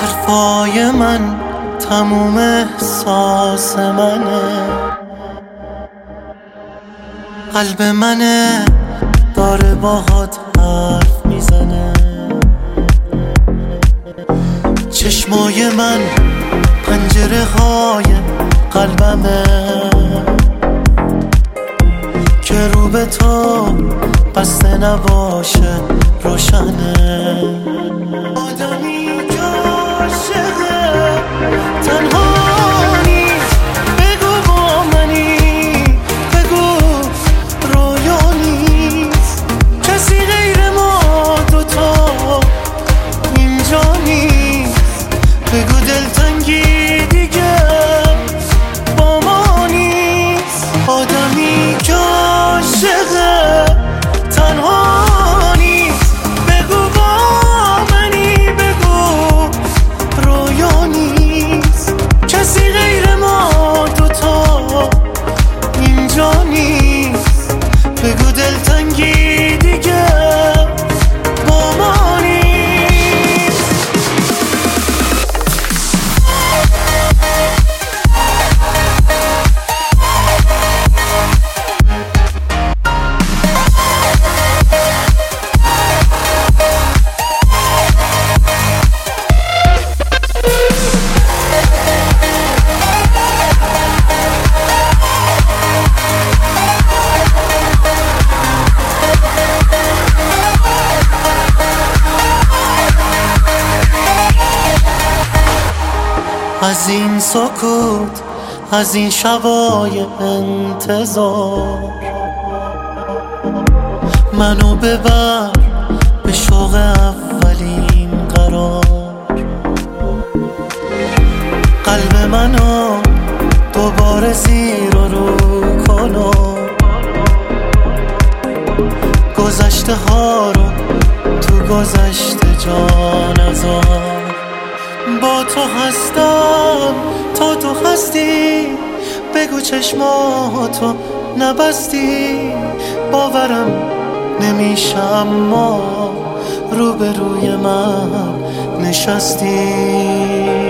حرفای من تموم احساس منه. قلب منه داره باهات حرف می‌زنه. چشمای من پنجره های قلبمه. که رو به تو بسته نباشه روشنه. آدمی که on home. از این سکوت از این شبای انتظار. منو ببر به شوق اولین قرار. قلب منو دوباره زیر و رو کنو گذشته ها رو تو گذشته جا نذار با تو هستم تا تو هستی. بگو چشماتو نبستی. باورم نمیشه اما روبروی من نشستی.